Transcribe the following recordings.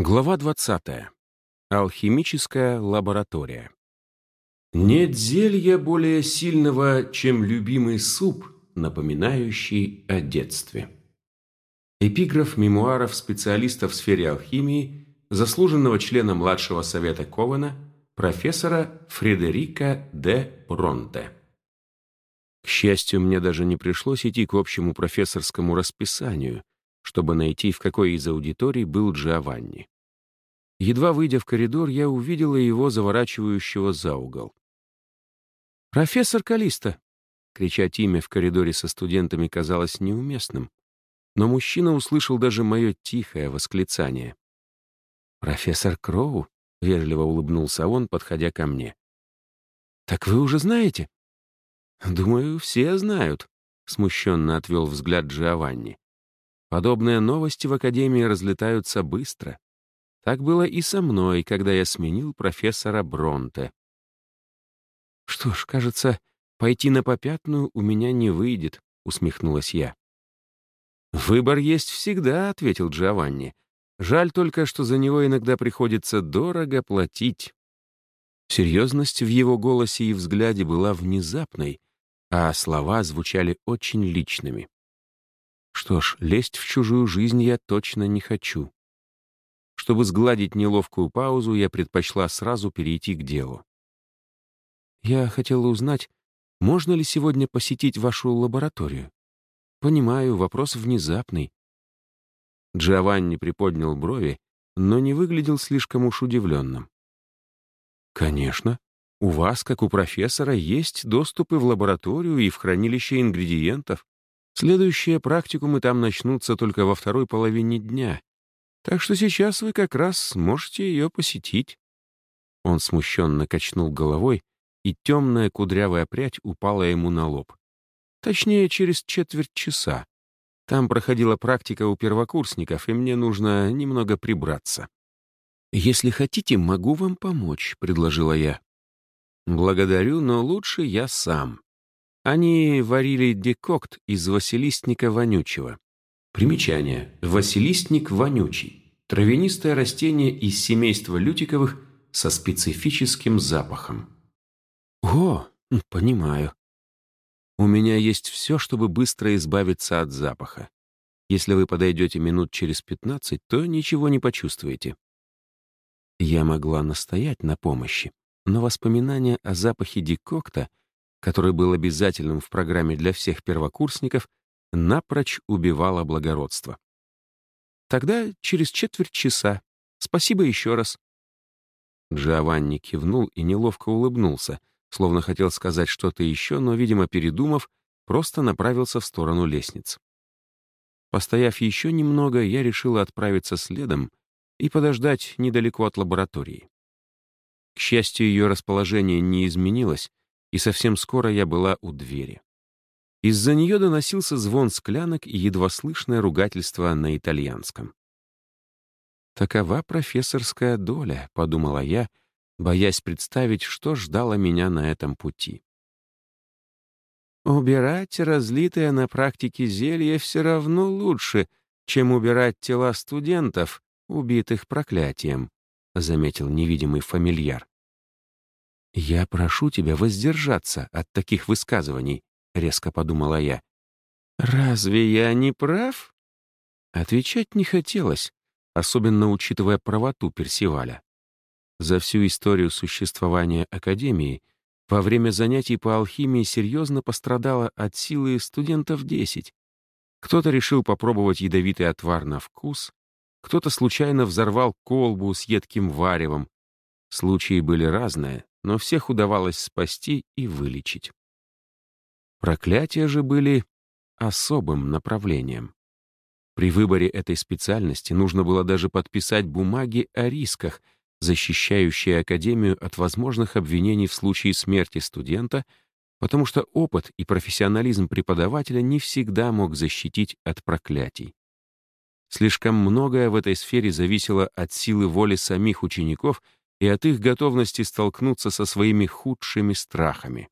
Глава 20. Алхимическая лаборатория. Нет зелья более сильного, чем любимый суп, напоминающий о детстве. Эпиграф мемуаров специалиста в сфере алхимии, заслуженного члена младшего совета Ковена, профессора Фредерика де Бронте. К счастью, мне даже не пришлось идти к общему профессорскому расписанию, чтобы найти, в какой из аудиторий был Джованни. Едва выйдя в коридор, я увидела его заворачивающего за угол. «Профессор Калиста!» Кричать имя в коридоре со студентами казалось неуместным, но мужчина услышал даже мое тихое восклицание. «Профессор Кроу?» — вежливо улыбнулся он, подходя ко мне. «Так вы уже знаете?» «Думаю, все знают», — смущенно отвел взгляд Джованни. Подобные новости в Академии разлетаются быстро. Так было и со мной, когда я сменил профессора Бронте. «Что ж, кажется, пойти на попятную у меня не выйдет», — усмехнулась я. «Выбор есть всегда», — ответил Джованни. «Жаль только, что за него иногда приходится дорого платить». Серьезность в его голосе и взгляде была внезапной, а слова звучали очень личными. Что ж, лезть в чужую жизнь я точно не хочу. Чтобы сгладить неловкую паузу, я предпочла сразу перейти к делу. Я хотела узнать, можно ли сегодня посетить вашу лабораторию? Понимаю, вопрос внезапный. Джованни приподнял брови, но не выглядел слишком уж удивленным. Конечно. У вас, как у профессора, есть доступы в лабораторию и в хранилище ингредиентов. Следующие практикумы там начнутся только во второй половине дня. Так что сейчас вы как раз сможете ее посетить». Он смущенно качнул головой, и темная кудрявая прядь упала ему на лоб. Точнее, через четверть часа. Там проходила практика у первокурсников, и мне нужно немного прибраться. «Если хотите, могу вам помочь», — предложила я. «Благодарю, но лучше я сам». Они варили декокт из василистника вонючего. Примечание. Василистник вонючий. Травянистое растение из семейства лютиковых со специфическим запахом. О, понимаю. У меня есть все, чтобы быстро избавиться от запаха. Если вы подойдете минут через пятнадцать, то ничего не почувствуете. Я могла настоять на помощи, но воспоминания о запахе декокта который был обязательным в программе для всех первокурсников, напрочь убивало благородство. Тогда через четверть часа. Спасибо еще раз. Джованни кивнул и неловко улыбнулся, словно хотел сказать что-то еще, но, видимо, передумав, просто направился в сторону лестниц. Постояв еще немного, я решила отправиться следом и подождать недалеко от лаборатории. К счастью, ее расположение не изменилось, и совсем скоро я была у двери. Из-за нее доносился звон склянок и едва слышное ругательство на итальянском. «Такова профессорская доля», — подумала я, боясь представить, что ждало меня на этом пути. «Убирать разлитое на практике зелье все равно лучше, чем убирать тела студентов, убитых проклятием», — заметил невидимый фамильяр. «Я прошу тебя воздержаться от таких высказываний», — резко подумала я. «Разве я не прав?» Отвечать не хотелось, особенно учитывая правоту Персиваля. За всю историю существования Академии во время занятий по алхимии серьезно пострадало от силы студентов 10. Кто-то решил попробовать ядовитый отвар на вкус, кто-то случайно взорвал колбу с едким варевом. Случаи были разные, но всех удавалось спасти и вылечить. Проклятия же были особым направлением. При выборе этой специальности нужно было даже подписать бумаги о рисках, защищающие Академию от возможных обвинений в случае смерти студента, потому что опыт и профессионализм преподавателя не всегда мог защитить от проклятий. Слишком многое в этой сфере зависело от силы воли самих учеников — и от их готовности столкнуться со своими худшими страхами.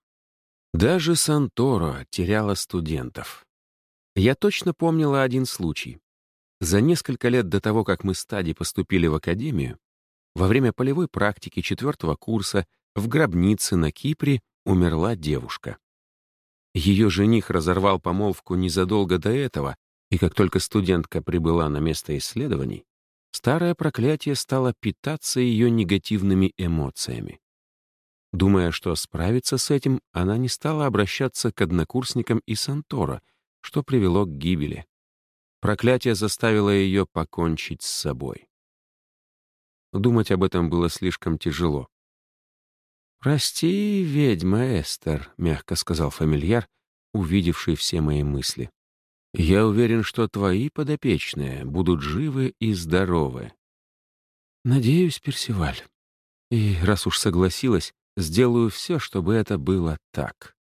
Даже Санторо теряла студентов. Я точно помнила один случай. За несколько лет до того, как мы с Тади поступили в академию, во время полевой практики четвертого курса в гробнице на Кипре умерла девушка. Ее жених разорвал помолвку незадолго до этого, и как только студентка прибыла на место исследований, старое проклятие стало питаться ее негативными эмоциями. Думая, что справиться с этим, она не стала обращаться к однокурсникам из Сантора, что привело к гибели. Проклятие заставило ее покончить с собой. Думать об этом было слишком тяжело. «Прости, ведьма Эстер», — мягко сказал фамильяр, увидевший все мои мысли. «Я уверен, что твои подопечные будут живы и здоровы». «Надеюсь, Персиваль. И раз уж согласилась, сделаю все, чтобы это было так».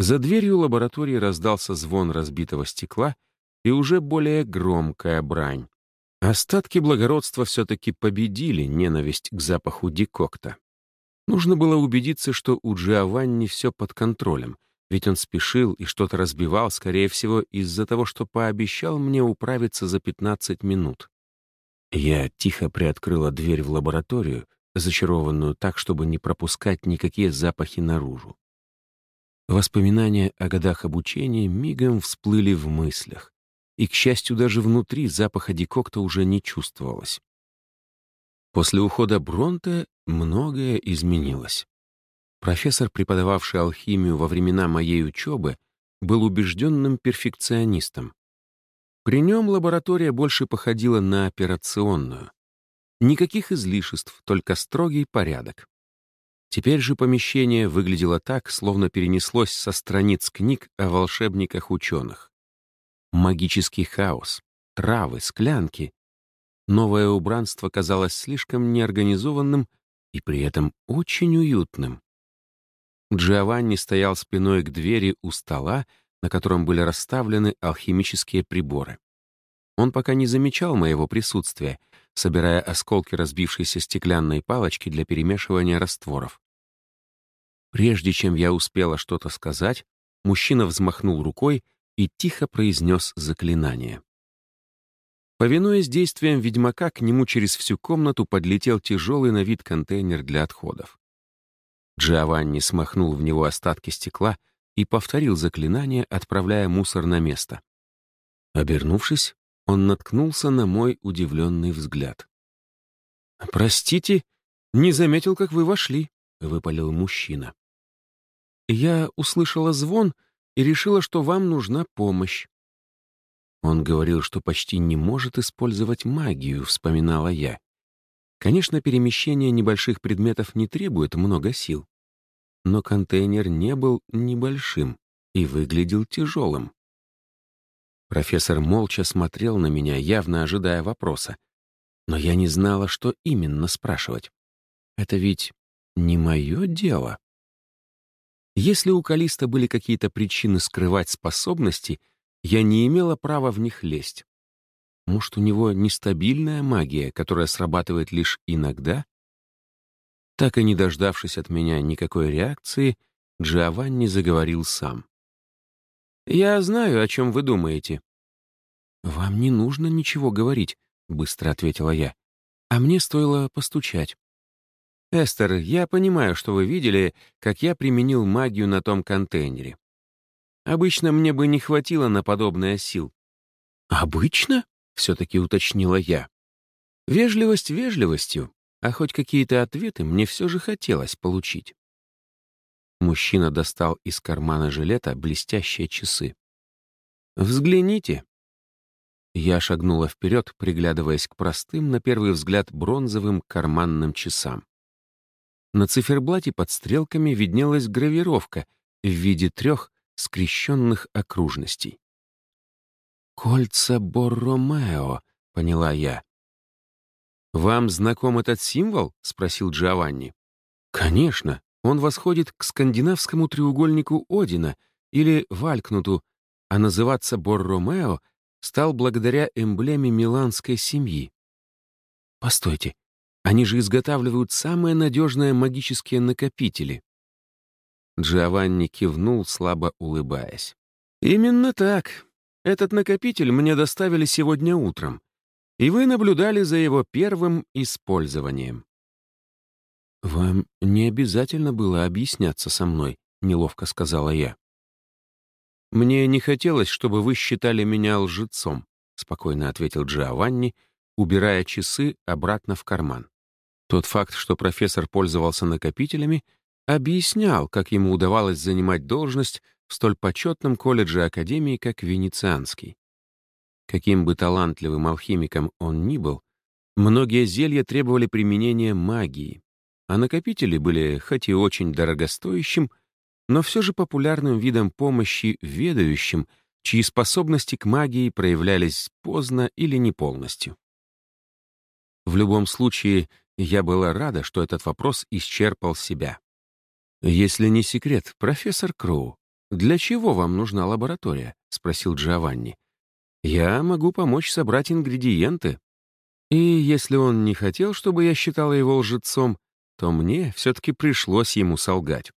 За дверью лаборатории раздался звон разбитого стекла и уже более громкая брань. Остатки благородства все-таки победили ненависть к запаху декокта. Нужно было убедиться, что у Джиованни все под контролем, ведь он спешил и что-то разбивал, скорее всего, из-за того, что пообещал мне управиться за 15 минут. Я тихо приоткрыла дверь в лабораторию, зачарованную так, чтобы не пропускать никакие запахи наружу. Воспоминания о годах обучения мигом всплыли в мыслях, и, к счастью, даже внутри запаха декокта уже не чувствовалось. После ухода Бронте многое изменилось. Профессор, преподававший алхимию во времена моей учебы, был убежденным перфекционистом. При нем лаборатория больше походила на операционную. Никаких излишеств, только строгий порядок. Теперь же помещение выглядело так, словно перенеслось со страниц книг о волшебниках-ученых. Магический хаос, травы, склянки, Новое убранство казалось слишком неорганизованным и при этом очень уютным. Джованни стоял спиной к двери у стола, на котором были расставлены алхимические приборы. Он пока не замечал моего присутствия, собирая осколки разбившейся стеклянной палочки для перемешивания растворов. Прежде чем я успела что-то сказать, мужчина взмахнул рукой и тихо произнес заклинание. Повинуясь действиям ведьмака, к нему через всю комнату подлетел тяжелый на вид контейнер для отходов. Джованни смахнул в него остатки стекла и повторил заклинание, отправляя мусор на место. Обернувшись, он наткнулся на мой удивленный взгляд. «Простите, не заметил, как вы вошли», — выпалил мужчина. «Я услышала звон и решила, что вам нужна помощь. Он говорил, что почти не может использовать магию, вспоминала я. Конечно, перемещение небольших предметов не требует много сил. Но контейнер не был небольшим и выглядел тяжелым. Профессор молча смотрел на меня, явно ожидая вопроса. Но я не знала, что именно спрашивать. Это ведь не мое дело. Если у Калиста были какие-то причины скрывать способности — я не имела права в них лезть. Может, у него нестабильная магия, которая срабатывает лишь иногда? Так и не дождавшись от меня никакой реакции, Джованни заговорил сам. «Я знаю, о чем вы думаете». «Вам не нужно ничего говорить», — быстро ответила я. «А мне стоило постучать». «Эстер, я понимаю, что вы видели, как я применил магию на том контейнере. Обычно мне бы не хватило на подобное сил. «Обычно?» — все-таки уточнила я. Вежливость вежливостью, а хоть какие-то ответы мне все же хотелось получить. Мужчина достал из кармана жилета блестящие часы. «Взгляните». Я шагнула вперед, приглядываясь к простым, на первый взгляд, бронзовым карманным часам. На циферблате под стрелками виднелась гравировка в виде трех скрещенных окружностей. «Кольца Борромео», — поняла я. «Вам знаком этот символ?» — спросил Джованни. «Конечно, он восходит к скандинавскому треугольнику Одина или Валькнуту, а называться Борромео стал благодаря эмблеме миланской семьи. Постойте, они же изготавливают самые надежные магические накопители. Джованни кивнул, слабо улыбаясь. «Именно так. Этот накопитель мне доставили сегодня утром, и вы наблюдали за его первым использованием». «Вам не обязательно было объясняться со мной», — неловко сказала я. «Мне не хотелось, чтобы вы считали меня лжецом», — спокойно ответил Джованни, убирая часы обратно в карман. Тот факт, что профессор пользовался накопителями, объяснял, как ему удавалось занимать должность столь почетном колледже Академии, как Венецианский. Каким бы талантливым алхимиком он ни был, многие зелья требовали применения магии, а накопители были хоть и очень дорогостоящим, но все же популярным видом помощи ведающим, чьи способности к магии проявлялись поздно или не полностью. В любом случае, я была рада, что этот вопрос исчерпал себя. «Если не секрет, профессор Кроу, для чего вам нужна лаборатория?» — спросил Джованни. «Я могу помочь собрать ингредиенты». И если он не хотел, чтобы я считала его лжецом, то мне все-таки пришлось ему солгать.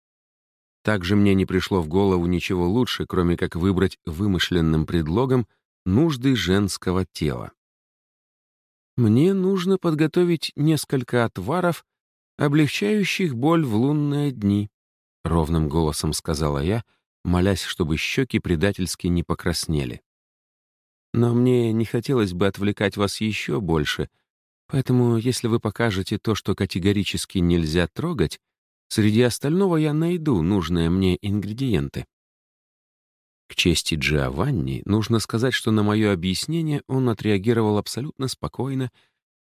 Также мне не пришло в голову ничего лучше, кроме как выбрать вымышленным предлогом нужды женского тела. Мне нужно подготовить несколько отваров, облегчающих боль в лунные дни, — ровным голосом сказала я, молясь, чтобы щеки предательски не покраснели. Но мне не хотелось бы отвлекать вас еще больше, поэтому если вы покажете то, что категорически нельзя трогать, среди остального я найду нужные мне ингредиенты. К чести Джованни нужно сказать, что на мое объяснение он отреагировал абсолютно спокойно,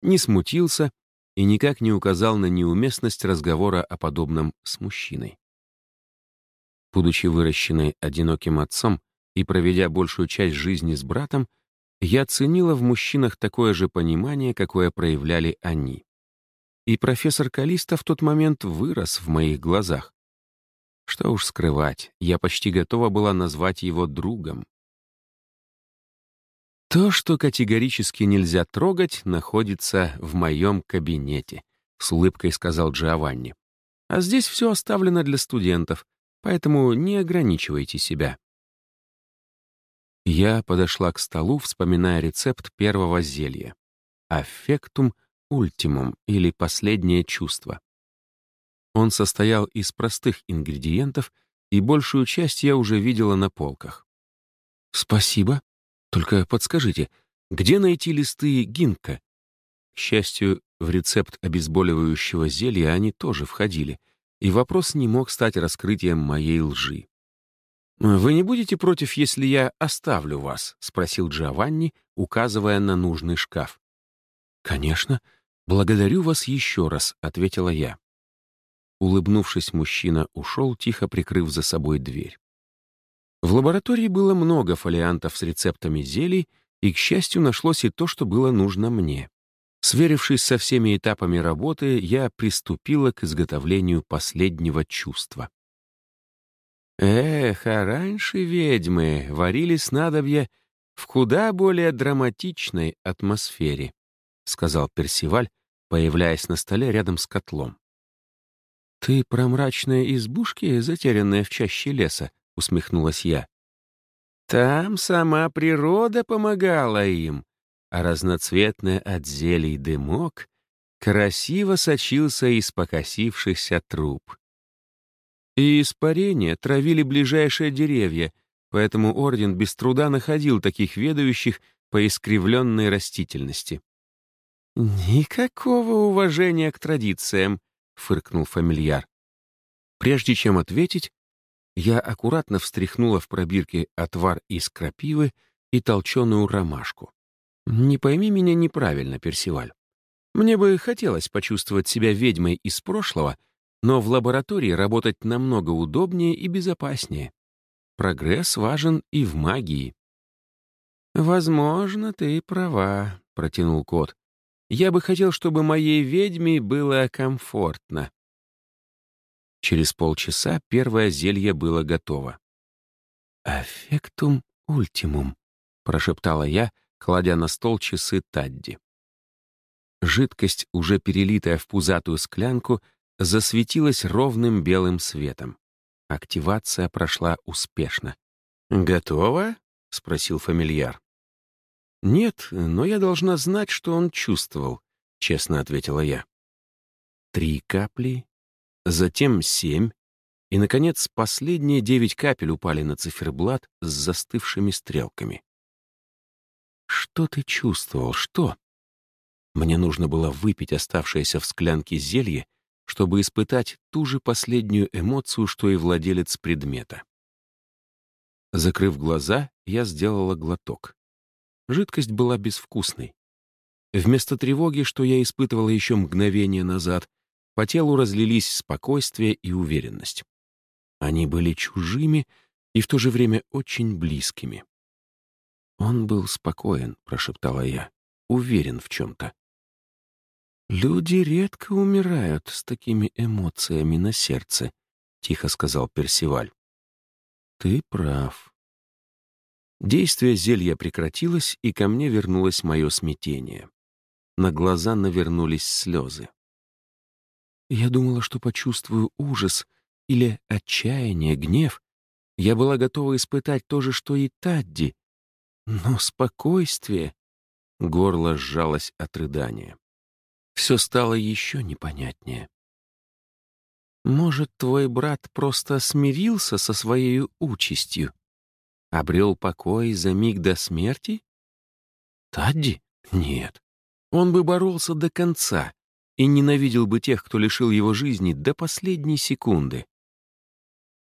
не смутился и никак не указал на неуместность разговора о подобном с мужчиной. Будучи выращенной одиноким отцом и проведя большую часть жизни с братом, я ценила в мужчинах такое же понимание, какое проявляли они. И профессор Калиста в тот момент вырос в моих глазах. Что уж скрывать, я почти готова была назвать его другом. То, что категорически нельзя трогать, находится в моем кабинете, с улыбкой сказал Джованни. А здесь все оставлено для студентов, поэтому не ограничивайте себя. Я подошла к столу, вспоминая рецепт первого зелья. Аффектум ультимум или последнее чувство. Он состоял из простых ингредиентов, и большую часть я уже видела на полках. «Спасибо. Только подскажите, где найти листы гинка?» К счастью, в рецепт обезболивающего зелья они тоже входили, и вопрос не мог стать раскрытием моей лжи. «Вы не будете против, если я оставлю вас?» — спросил Джованни, указывая на нужный шкаф. «Конечно. Благодарю вас еще раз», — ответила я. Улыбнувшись, мужчина ушел, тихо прикрыв за собой дверь. В лаборатории было много фолиантов с рецептами зелий, и, к счастью, нашлось и то, что было нужно мне. Сверившись со всеми этапами работы, я приступила к изготовлению последнего чувства. Эх, а раньше ведьмы варили снадобья в куда более драматичной атмосфере, сказал Персиваль, появляясь на столе рядом с котлом. «Ты про мрачные избушки, затерянные в чаще леса?» — усмехнулась я. «Там сама природа помогала им, а разноцветный от зелий дымок красиво сочился из покосившихся труб. И испарения травили ближайшие деревья, поэтому орден без труда находил таких ведающих по искривленной растительности. «Никакого уважения к традициям», — фыркнул фамильяр. Прежде чем ответить, я аккуратно встряхнула в пробирке отвар из крапивы и толченую ромашку. Не пойми меня неправильно, Персиваль. Мне бы хотелось почувствовать себя ведьмой из прошлого, но в лаборатории работать намного удобнее и безопаснее. Прогресс важен и в магии. «Возможно, ты права», — протянул кот. Я бы хотел, чтобы моей ведьме было комфортно. Через полчаса первое зелье было готово. «Аффектум ультимум», — прошептала я, кладя на стол часы Тадди. Жидкость, уже перелитая в пузатую склянку, засветилась ровным белым светом. Активация прошла успешно. «Готово?» — спросил фамильяр. «Нет, но я должна знать, что он чувствовал», — честно ответила я. Три капли, затем семь, и, наконец, последние девять капель упали на циферблат с застывшими стрелками. «Что ты чувствовал? Что?» Мне нужно было выпить оставшееся в склянке зелье, чтобы испытать ту же последнюю эмоцию, что и владелец предмета. Закрыв глаза, я сделала глоток. Жидкость была безвкусной. Вместо тревоги, что я испытывала еще мгновение назад, по телу разлились спокойствие и уверенность. Они были чужими и в то же время очень близкими. «Он был спокоен», — прошептала я, — «уверен в чем-то». «Люди редко умирают с такими эмоциями на сердце», — тихо сказал Персиваль. «Ты прав». Действие зелья прекратилось, и ко мне вернулось мое смятение. На глаза навернулись слезы. Я думала, что почувствую ужас или отчаяние, гнев. Я была готова испытать то же, что и Тадди. Но спокойствие... Горло сжалось от рыдания. Все стало еще непонятнее. Может, твой брат просто смирился со своей участью? Обрел покой за миг до смерти? Тадди? Нет. Он бы боролся до конца и ненавидел бы тех, кто лишил его жизни до последней секунды.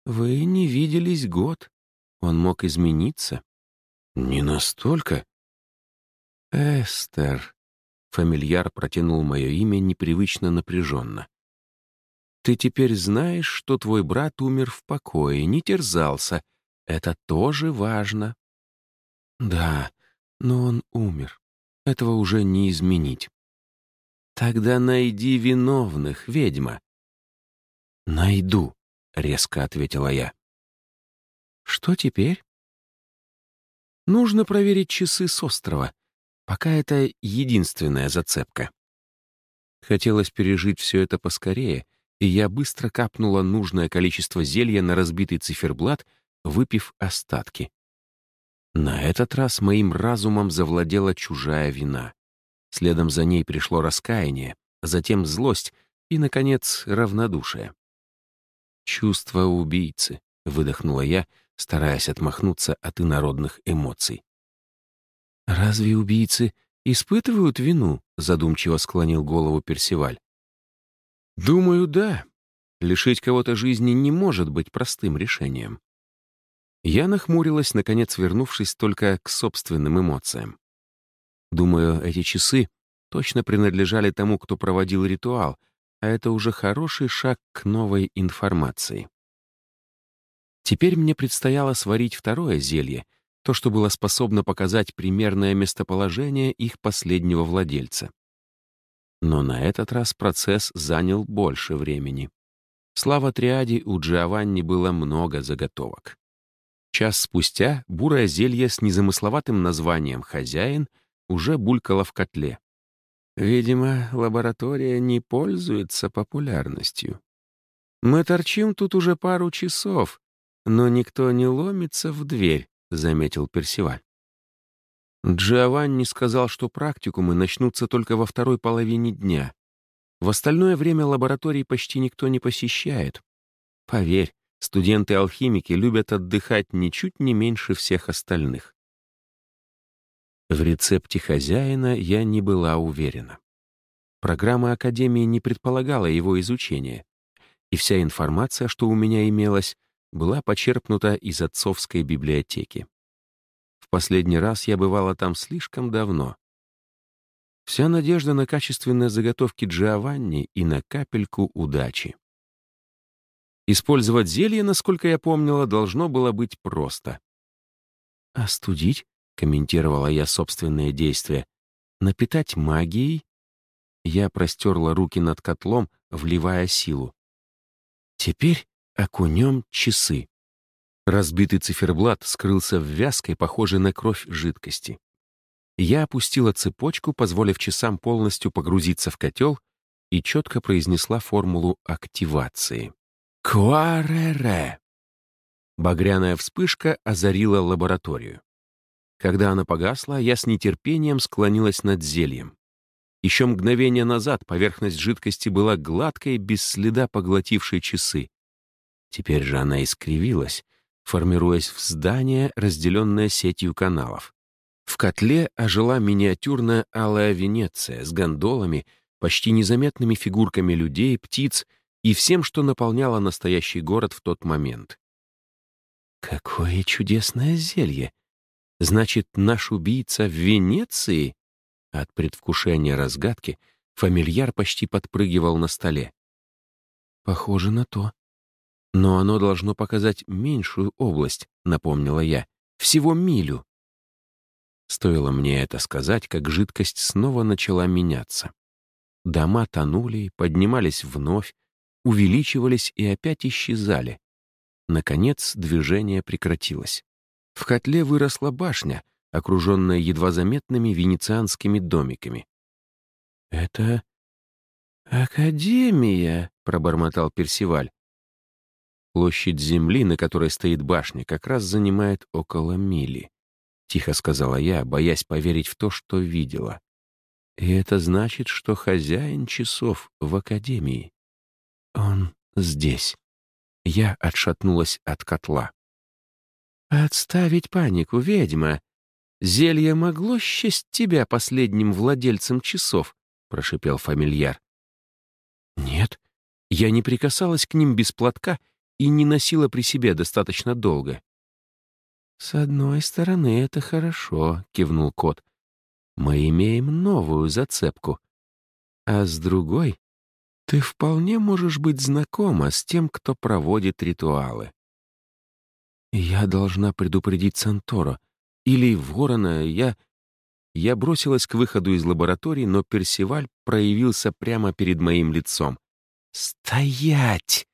Вы не виделись год. Он мог измениться. Не настолько. Эстер. Фамильяр протянул мое имя непривычно напряженно. Ты теперь знаешь, что твой брат умер в покое, не терзался. Это тоже важно. Да, но он умер. Этого уже не изменить. Тогда найди виновных, ведьма. Найду, резко ответила я. Что теперь? Нужно проверить часы с острова. Пока это единственная зацепка. Хотелось пережить все это поскорее, и я быстро капнула нужное количество зелья на разбитый циферблат, выпив остатки. На этот раз моим разумом завладела чужая вина. Следом за ней пришло раскаяние, затем злость и, наконец, равнодушие. «Чувство убийцы», — выдохнула я, стараясь отмахнуться от инородных эмоций. «Разве убийцы испытывают вину?» — задумчиво склонил голову Персиваль. «Думаю, да. Лишить кого-то жизни не может быть простым решением». Я нахмурилась, наконец вернувшись только к собственным эмоциям. Думаю, эти часы точно принадлежали тому, кто проводил ритуал, а это уже хороший шаг к новой информации. Теперь мне предстояло сварить второе зелье, то, что было способно показать примерное местоположение их последнего владельца. Но на этот раз процесс занял больше времени. Слава триаде у Джованни было много заготовок. Час спустя бурое зелье с незамысловатым названием «Хозяин» уже булькало в котле. Видимо, лаборатория не пользуется популярностью. Мы торчим тут уже пару часов, но никто не ломится в дверь, заметил Персиваль. Джованни сказал, что практикумы начнутся только во второй половине дня. В остальное время лабораторий почти никто не посещает. Поверь, студенты-алхимики любят отдыхать ничуть не меньше всех остальных. В рецепте хозяина я не была уверена. Программа Академии не предполагала его изучения, и вся информация, что у меня имелась, была почерпнута из отцовской библиотеки. В последний раз я бывала там слишком давно. Вся надежда на качественные заготовки Джованни и на капельку удачи. Использовать зелье, насколько я помнила, должно было быть просто. Остудить комментировала я собственные действия, напитать магией? Я простерла руки над котлом, вливая силу. Теперь окунем часы. Разбитый циферблат скрылся в вязкой, похожей на кровь жидкости. Я опустила цепочку, позволив часам полностью погрузиться в котел, и четко произнесла формулу активации. «Куарере!» Багряная вспышка озарила лабораторию. Когда она погасла, я с нетерпением склонилась над зельем. Еще мгновение назад поверхность жидкости была гладкой, без следа поглотившей часы. Теперь же она искривилась, формируясь в здание, разделенное сетью каналов. В котле ожила миниатюрная алая Венеция с гондолами, почти незаметными фигурками людей, птиц и всем, что наполняло настоящий город в тот момент. Какое чудесное зелье! Значит, наш убийца в Венеции? От предвкушения разгадки фамильяр почти подпрыгивал на столе. Похоже на то. Но оно должно показать меньшую область, напомнила я. Всего милю. Стоило мне это сказать, как жидкость снова начала меняться. Дома тонули, поднимались вновь, увеличивались и опять исчезали. Наконец движение прекратилось. В котле выросла башня, окруженная едва заметными венецианскими домиками. «Это Академия», — пробормотал Персиваль. Площадь земли, на которой стоит башня, как раз занимает около мили. Тихо сказала я, боясь поверить в то, что видела. И это значит, что хозяин часов в Академии. Он здесь. Я отшатнулась от котла. «Отставить панику, ведьма! Зелье могло счесть тебя последним владельцем часов», — прошипел фамильяр. «Нет, я не прикасалась к ним без платка и не носила при себе достаточно долго». «С одной стороны, это хорошо», — кивнул кот. «Мы имеем новую зацепку. А с другой, ты вполне можешь быть знакома с тем, кто проводит ритуалы. Я должна предупредить Санторо. Или Ворона, я... Я бросилась к выходу из лаборатории, но Персиваль проявился прямо перед моим лицом. «Стоять!»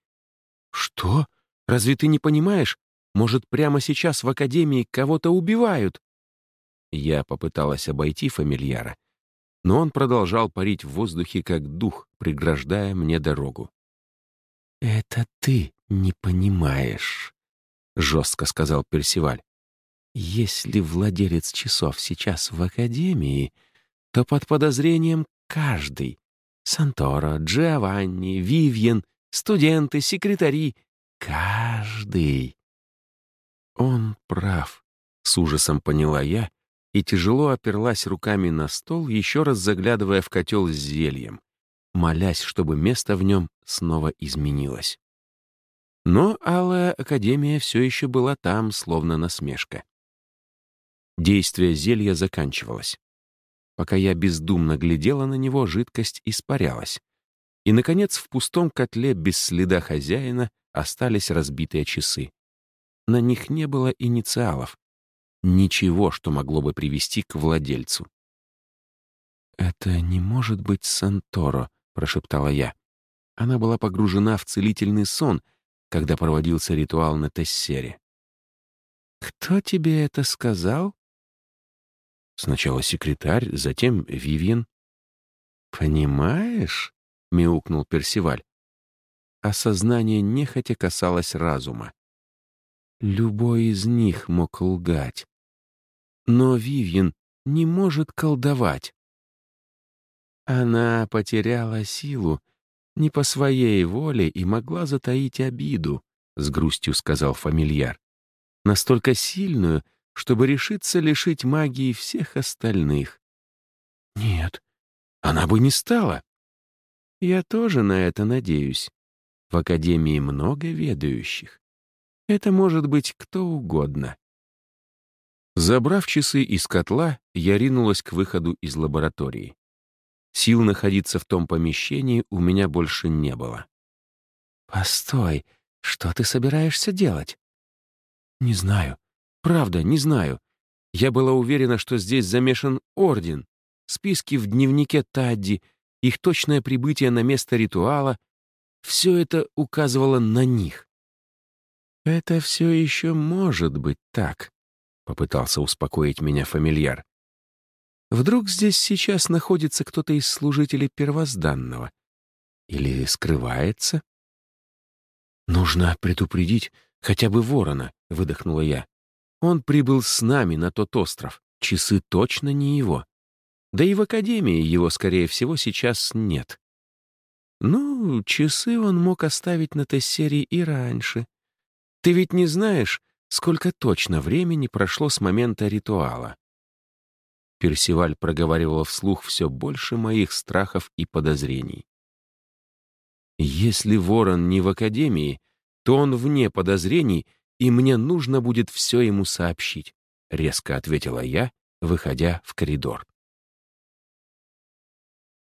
«Что? Разве ты не понимаешь? Может, прямо сейчас в Академии кого-то убивают?» Я попыталась обойти фамильяра, но он продолжал парить в воздухе, как дух, преграждая мне дорогу. «Это ты не понимаешь», — жестко сказал Персиваль. «Если владелец часов сейчас в Академии, то под подозрением каждый — Санторо, Джованни, Вивьен, студенты, секретари — каждый». Он прав, — с ужасом поняла я, и тяжело оперлась руками на стол, еще раз заглядывая в котел с зельем, молясь, чтобы место в нем снова изменилось. Но Алая Академия все еще была там, словно насмешка. Действие зелья заканчивалось. Пока я бездумно глядела на него, жидкость испарялась. И, наконец, в пустом котле без следа хозяина остались разбитые часы. На них не было инициалов, Ничего, что могло бы привести к владельцу. «Это не может быть Санторо», — прошептала я. Она была погружена в целительный сон, когда проводился ритуал на Тессере. «Кто тебе это сказал?» Сначала секретарь, затем Вивьен. «Понимаешь?» — мяукнул Персиваль. Осознание нехотя касалось разума. Любой из них мог лгать. Но Вивьен не может колдовать. Она потеряла силу не по своей воле и могла затаить обиду, с грустью сказал фамильяр. Настолько сильную, чтобы решиться лишить магии всех остальных. Нет, она бы не стала. Я тоже на это надеюсь. В Академии много ведающих. Это может быть кто угодно. Забрав часы из котла, я ринулась к выходу из лаборатории. Сил находиться в том помещении у меня больше не было. «Постой, что ты собираешься делать?» «Не знаю. Правда, не знаю. Я была уверена, что здесь замешан Орден. Списки в дневнике Тадди, их точное прибытие на место ритуала — все это указывало на них. Это все еще может быть так. — попытался успокоить меня фамильяр. «Вдруг здесь сейчас находится кто-то из служителей первозданного? Или скрывается?» «Нужно предупредить хотя бы ворона», — выдохнула я. Он прибыл с нами на тот остров. Часы точно не его. Да и в Академии его, скорее всего, сейчас нет. Ну, часы он мог оставить на Тессере и раньше. Ты ведь не знаешь, сколько точно времени прошло с момента ритуала. Персиваль проговаривал вслух все больше моих страхов и подозрений. Если ворон не в Академии, то он вне подозрений, и мне нужно будет все ему сообщить, резко ответила я, выходя в коридор.